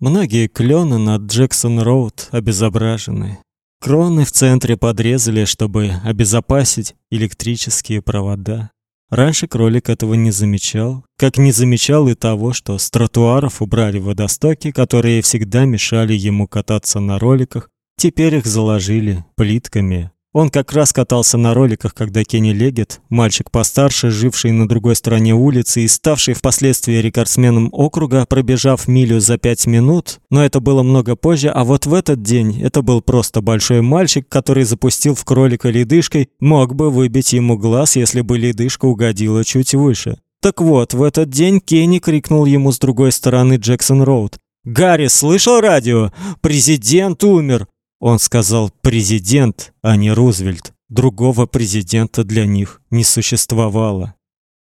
Многие клены над Джексон-роуд обезображены. Кроны в центре подрезали, чтобы обезопасить электрические провода. Раньше кролик этого не замечал, как не замечал и того, что с тротуаров убрали водостоки, которые всегда мешали ему кататься на роликах. Теперь их заложили плитками он как раз катался на роликах, когда Кенни Легет, мальчик постарше, живший на другой стороне улицы и ставший впоследствии рекордсменом округа, пробежав милю за пять минут, но это было много позже, а вот в этот день это был просто большой мальчик, который запустил в кролика ледышкой, мог бы выбить ему глаз, если бы ледышка угодила чуть выше. Так вот, в этот день Кенни крикнул ему с другой стороны Джексон-роуд. «Гарри, слышал радио? Президент умер! Он сказал президент, а не Рузвельт. Другого президента для них не существовало.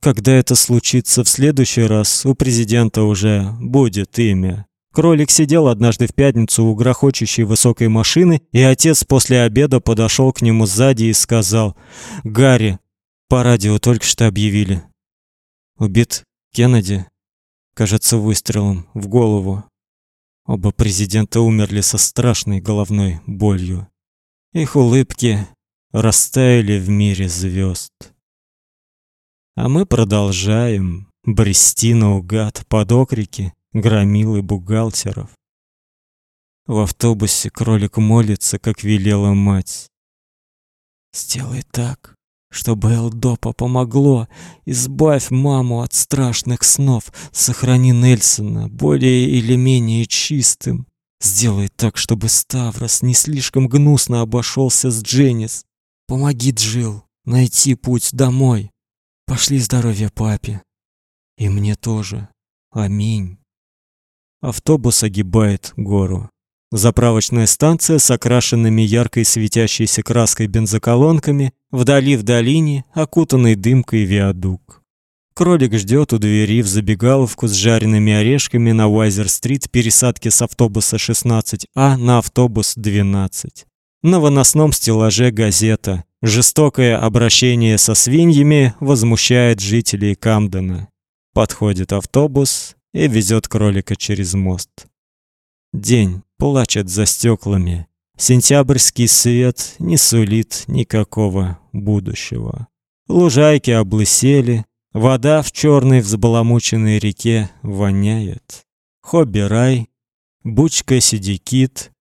Когда это случится в следующий раз, у президента уже будет имя. Кролик сидел однажды в пятницу у грохочущей высокой машины, и отец после обеда подошел к нему сзади и сказал: "Гарри, по радио только что объявили. Убит Кеннеди, кажется, выстрелом в голову. Оба президента умерли со страшной головной болью. Их улыбки растаяли в мире звезд. А мы продолжаем брести наугад под окрики громил бухгалтеров. В автобусе кролик молится, как велела мать. «Сделай так, чтобы Элдопа помогло. Избавь маму от страшных снов. Сохрани Нельсона более или менее чистым. Сделай так, чтобы Ставрос не слишком гнусно обошелся с Дженнис. Помоги Джил найти путь домой. Пошли здоровья папе. И мне тоже. Аминь. Автобус огибает гору. Заправочная станция с окрашенными яркой светящейся краской бензоколонками, вдали в долине окутанный дымкой виадук. Кролик ждет у двери в забегаловку с жареными орешками на Уайзер-стрит пересадки с автобуса 16А на автобус 12. На выносном стеллаже газета. Жестокое обращение со свиньями возмущает жителей Камдена. Подходит автобус и везет кролика через мост. День плачет за стеклами. Сентябрьский свет не сулит никакого будущего. Лужайки облысели, вода в черной взбаламученной реке воняет. Хобби-рай, Буч Кэссиди Кид.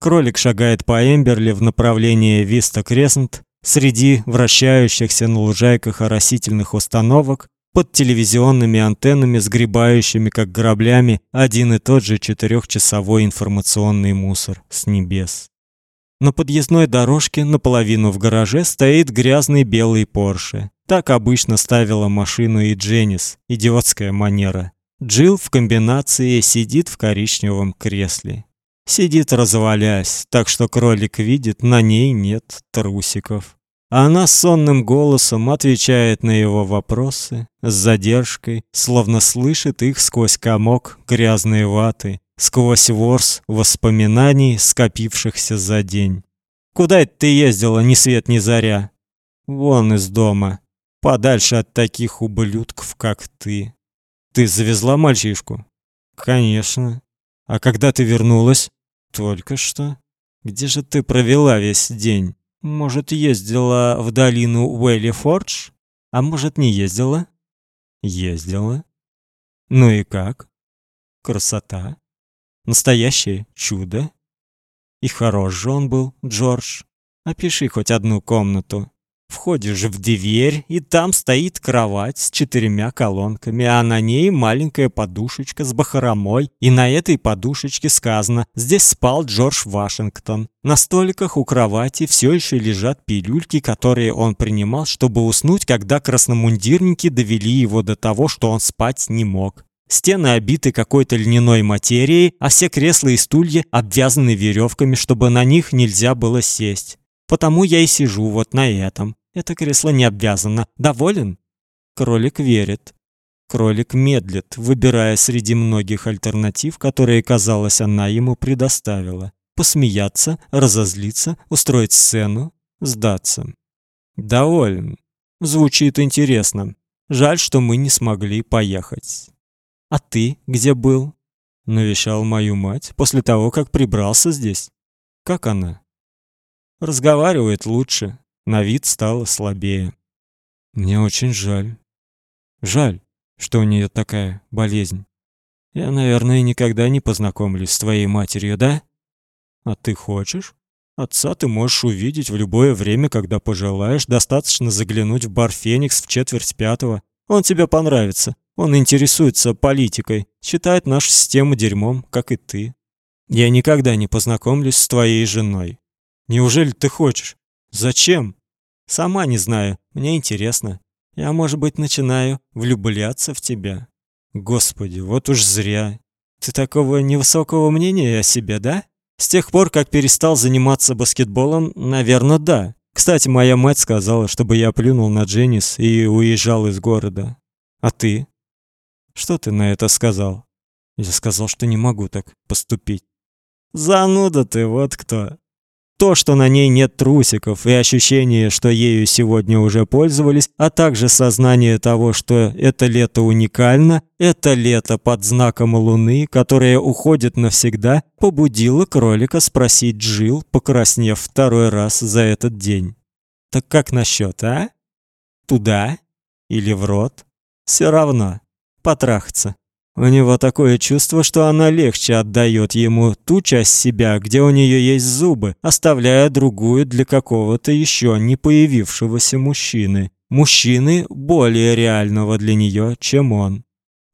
Кролик шагает по Эмберли в направлении Виста-Кресент среди вращающихся на лужайках оросительных установок под телевизионными антеннами, сгребающими как граблями один и тот же четырехчасовой информационный мусор с небес. На подъездной дорожке наполовину в гараже стоит грязный белый Порше. Так обычно ставила машину и Дженнис. Идиотская манера. Джилл в комбинации сидит в коричневом кресле. Сидит развалясь, так что кролик видит, на ней нет трусиков. Она сонным голосом отвечает на его вопросы с задержкой, словно слышит их сквозь комок грязной ваты, сквозь ворс воспоминаний, скопившихся за день. Куда это ты ездила ни свет ни заря? Вон из дома, подальше от таких ублюдков, как ты. Ты завезла мальчишку? Конечно. А когда ты вернулась? Только что. Где же ты провела весь день? Может, ездила в долину Уэлли-Фордж? А может, не ездила? Ездила. Ну и как? Красота. Настоящее чудо. И хорош же он был, Джордж. Опиши хоть одну комнату. Входишь в дверь, и там стоит кровать с четырьмя колонками, а на ней маленькая подушечка с бахромой, и на этой подушечке сказано «Здесь спал Джордж Вашингтон». На столиках у кровати все еще лежат пилюльки, которые он принимал, чтобы уснуть, когда красномундирники довели его до того, что он спать не мог. Стены обиты какой-то льняной материей, а все кресла и стулья обвязаны веревками, чтобы на них нельзя было сесть. Потому я и сижу вот на этом. Это кресло не обвязано. Доволен? Кролик верит. Кролик медлит, выбирая среди многих альтернатив, которые, казалось, она ему предоставила. Посмеяться, разозлиться, устроить сцену, сдаться. Доволен. Звучит интересно. Жаль, что мы не смогли поехать. А ты где был? Навещал мою мать после того, как прибрался здесь. Как она? Разговаривает лучше, на вид стала слабее. Мне очень жаль. Жаль, что у нее такая болезнь. Я, наверное, никогда не познакомлюсь с твоей матерью, да? А ты хочешь? Отца ты можешь увидеть в любое время, когда пожелаешь. Достаточно заглянуть в бар Феникс в четверть пятого. Он тебе понравится. Он интересуется политикой, считает нашу систему дерьмом, как и ты. Я никогда не познакомлюсь с твоей женой. Неужели ты хочешь? Зачем? Сама не знаю. Мне интересно. Я, может быть, начинаю влюбляться в тебя. Господи, вот уж зря. Ты такого невысокого мнения о себе, да? С тех пор, как перестал заниматься баскетболом, наверное, да. Кстати, моя мать сказала, чтобы я плюнул на Дженнис и уезжал из города. А ты? Что ты на это сказал? Я сказал, что не могу так поступить. Зануда ты, вот кто. То, что на ней нет трусиков, и ощущение, что ею сегодня уже пользовались, а также сознание того, что это лето уникально, это лето под знаком Луны, которое уходит навсегда, побудило кролика спросить Джил, покраснев второй раз за этот день. Так как насчет, а? Туда или в рот? Все равно. Потрахаться. У него такое чувство, что она легче отдает ему ту часть себя, где у нее есть зубы, оставляя другую для какого-то еще не появившегося мужчины. Мужчины более реального для нее, чем он.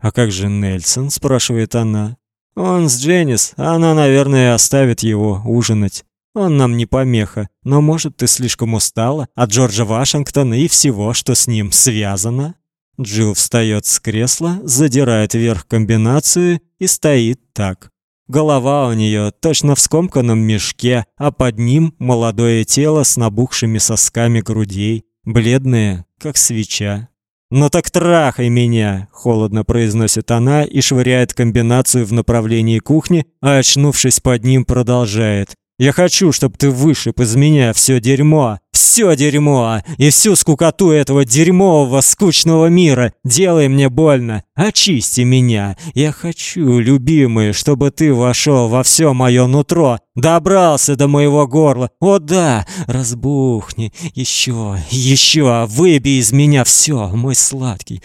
А как же Нельсон, спрашивает она. Он с Дженнис, а она, наверное, оставит его ужинать. Он нам не помеха, но может ты слишком устала от Джорджа Вашингтона и всего, что с ним связано? Джилл встает с кресла, задирает вверх комбинацию и стоит так. Голова у нее точно в скомканном мешке, а под ним молодое тело с набухшими сосками грудей, бледное, как свеча. «Ну так трахай меня!» – холодно произносит она и швыряет комбинацию в направлении кухни, а очнувшись под ним продолжает. «Я хочу, чтобы ты вышиб из меня все дерьмо, все дерьмо и всю скукоту этого дерьмового, скучного мира. Делай мне больно, очисти меня. Я хочу, любимый, чтобы ты вошел во все мое нутро, добрался до моего горла. О да, разбухни, еще, еще, выбей из меня все, мой сладкий.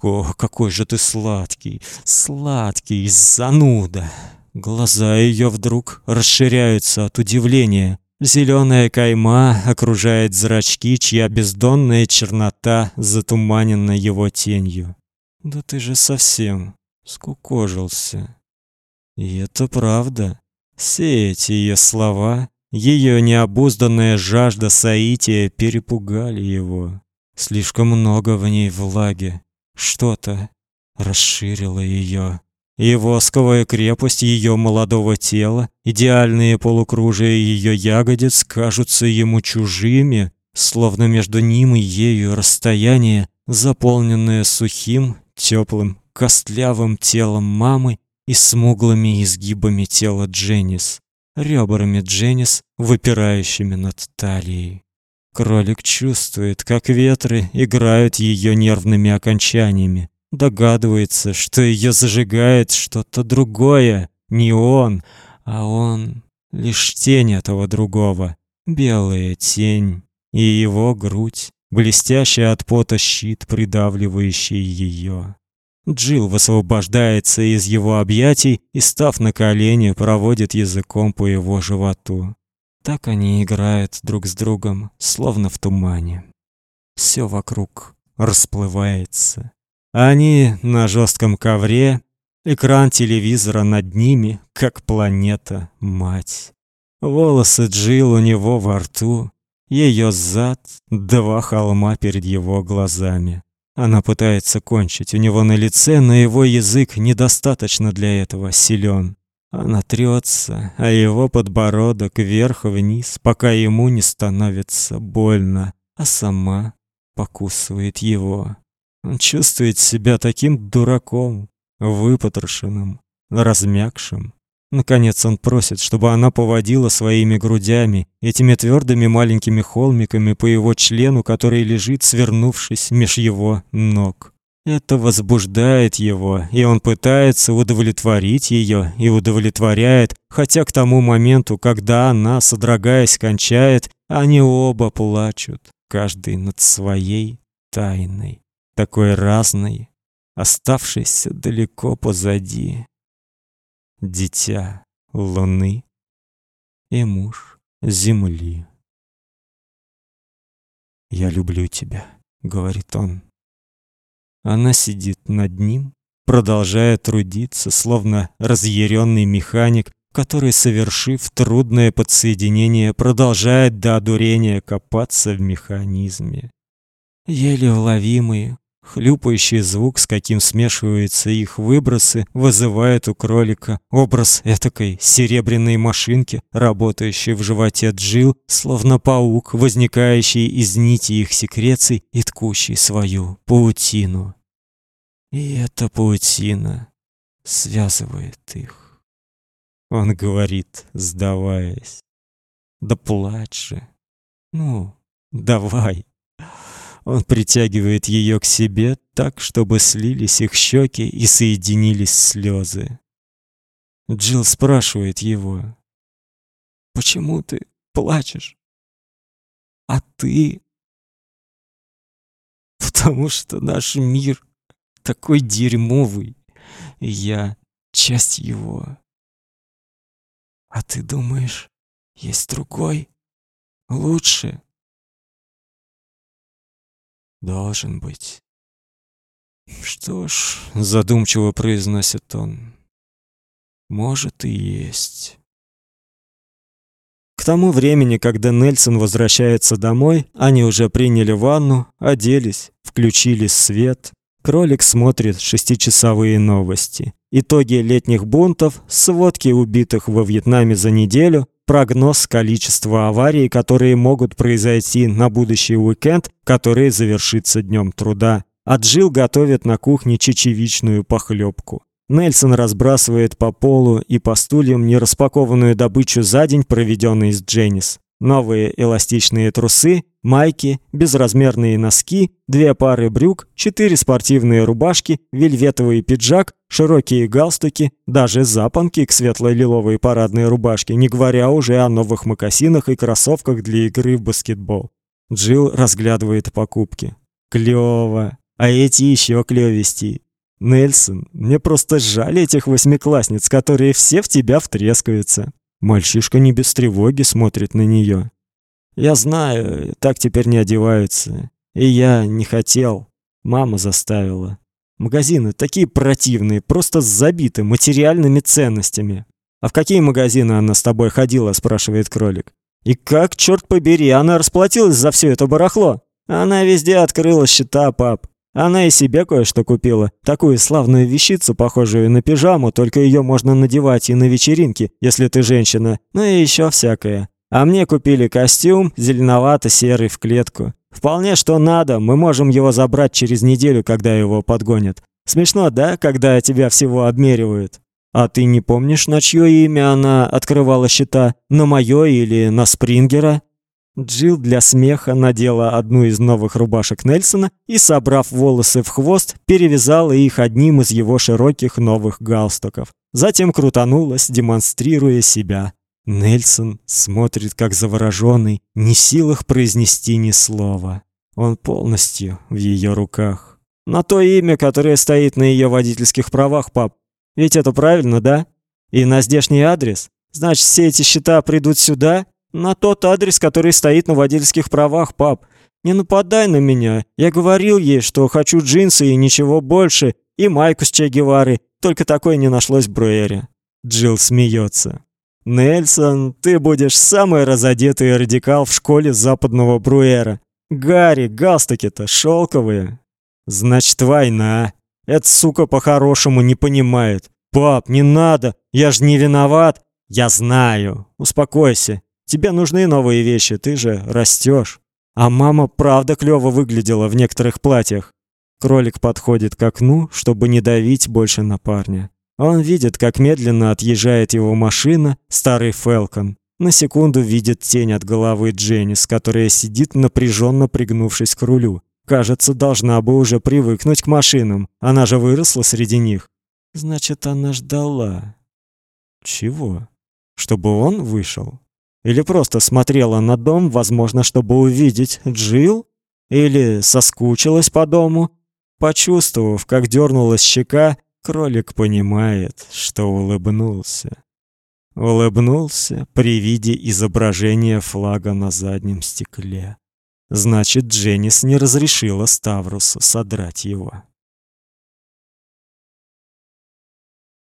О, какой же ты сладкий, сладкий зануда. Глаза ее вдруг расширяются от удивления. Зеленая кайма окружает зрачки, чья бездонная чернота затуманена его тенью. Да ты же совсем скукожился. И это правда. Все эти ее слова, ее необузданная жажда соития перепугали его. Слишком много в ней влаги. Что-то расширило ее и восковая крепость ее молодого тела, идеальные полукружия ее ягодиц кажутся ему чужими, словно между ним и ею расстояние, заполненное сухим, теплым, костлявым телом мамы и смуглыми изгибами тела Дженнис, ребрами Дженнис, выпирающими над талией. Кролик чувствует, как ветры играют ее нервными окончаниями, Догадывается, что ее зажигает что-то другое, не он, а он лишь тень этого другого, белая тень, и его грудь, блестящий от пота щит, придавливающий ее. Джилл высвобождается из его объятий и, став на колени, проводит языком по его животу. Так они играют друг с другом, словно в тумане. Все вокруг расплывается. Они на жестком ковре, экран телевизора над ними, как планета мать. Волосы Джил у него во рту, ее зад, два холма перед его глазами. Она пытается кончить у него на лице, но его язык недостаточно для этого силен. Она трется, а его подбородок вверх-вниз, пока ему не становится больно, а сама покусывает его. Чувствует себя таким дураком, выпотрошенным, размякшим. Наконец он просит, чтобы она поводила своими грудями, этими твердыми маленькими холмиками по его члену, который лежит, свернувшись меж его ног. Это возбуждает его, и он пытается удовлетворить ее и удовлетворяет, хотя к тому моменту, когда она, содрогаясь, кончает, они оба плачут, каждый над своей тайной, такой разной, оставшейся далеко позади. Дитя луны и муж земли. «Я люблю тебя», — говорит он. Она сидит над ним, продолжая трудиться, словно разъяренный механик, который, совершив трудное подсоединение, продолжает до одурения копаться в механизме. Еле уловимые, Хлюпающий звук, с каким смешиваются их выбросы, вызывает у кролика образ этакой серебряной машинки, работающей в животе Джил, словно паук, возникающий из нити их секреций и ткущий свою паутину. И эта паутина связывает их. Он говорит, сдаваясь: "Да плачь же. Ну, давай". Он притягивает ее к себе так, чтобы слились их щеки и соединились слезы. Джилл спрашивает его: "Почему ты плачешь?" "А ты?" "Потому что наш мир такой дерьмовый, и я часть его." "А ты думаешь, есть другой, лучше?" Должен быть. Что ж, задумчиво произносит он. Может и есть. К тому времени, когда Нельсон возвращается домой, они уже приняли ванну, оделись, включили свет. Кролик смотрит шестичасовые новости. Итоги летних бунтов, сводки убитых во Вьетнаме за неделю, прогноз количества аварий, которые могут произойти на будущий уикенд, который завершится днем труда. Джилл готовит на кухне чечевичную похлебку. Нельсон разбрасывает по полу и по стульям нераспакованную добычу за день, проведенный с Дженнис. Новые эластичные трусы, майки, безразмерные носки, две пары брюк, четыре спортивные рубашки, вельветовый пиджак, широкие галстуки, даже запонки к светло-лиловой парадной рубашке, не говоря уже о новых мокасинах и кроссовках для игры в баскетбол. Джилл разглядывает покупки. Клёво. А эти еще клёвести. Нельсон, мне просто жаль этих восьмиклассниц, которые все в тебя втрескаются. Мальчишка не без тревоги смотрит на нее. Я знаю, так теперь не одеваются. И я не хотел. Мама заставила. Магазины такие противные, просто забиты материальными ценностями. А в какие магазины она с тобой ходила, спрашивает кролик. И как, черт побери, она расплатилась за все это барахло? Она везде открыла счета, пап. Она и себе кое-что купила. Такую славную вещицу, похожую на пижаму, только ее можно надевать и на вечеринки, если ты женщина. Ну и еще всякое. А мне купили костюм зеленовато-серый в клетку. Вполне что надо, мы можем его забрать через неделю, когда его подгонят. Смешно, да, когда тебя всего обмеривают? А ты не помнишь, на чье имя она открывала счета? На мое или на Спрингера? Джилл для смеха надела одну из новых рубашек Нельсона и, собрав волосы в хвост, перевязала их одним из его широких новых галстуков. Затем крутанулась, демонстрируя себя. Нельсон смотрит как завороженный, не в силах произнести ни слова. Он полностью в ее руках. На то имя, которое стоит на ее водительских правах, пап. Ведь это правильно, да? И на здешний адрес. Значит, все эти счета придут сюда, на тот адрес, который стоит на водительских правах, пап. Не нападай на меня. Я говорил ей, что хочу джинсы и ничего больше, и майку с Че Гевары. Только такой не нашлось в Бруэре. Джилл смеется. Нельсон, ты будешь самый разодетый радикал в школе западного Бруэра. Гарри, галстуки-то шелковые. Значит, война. Эта сука по-хорошему не понимает. Пап, не надо. Я ж не виноват. Я знаю. Успокойся. Тебе нужны новые вещи, ты же растешь. А мама правда клёво выглядела в некоторых платьях. Кролик подходит к окну, чтобы не давить больше на парня. Он видит, как медленно отъезжает его машина, старый Falcon. На секунду видит тень от головы Дженнис, которая сидит напряженно пригнувшись к рулю. Кажется, должна бы уже привыкнуть к машинам. Она же выросла среди них. Значит, она ждала. Чего? Чтобы он вышел? Или просто смотрела на дом, возможно, чтобы увидеть Джил? Или соскучилась по дому? Почувствовав, как дернулась щека, кролик понимает, что улыбнулся. Улыбнулся при виде изображения флага на заднем стекле. Значит, Дженнис не разрешила Ставрусу содрать его.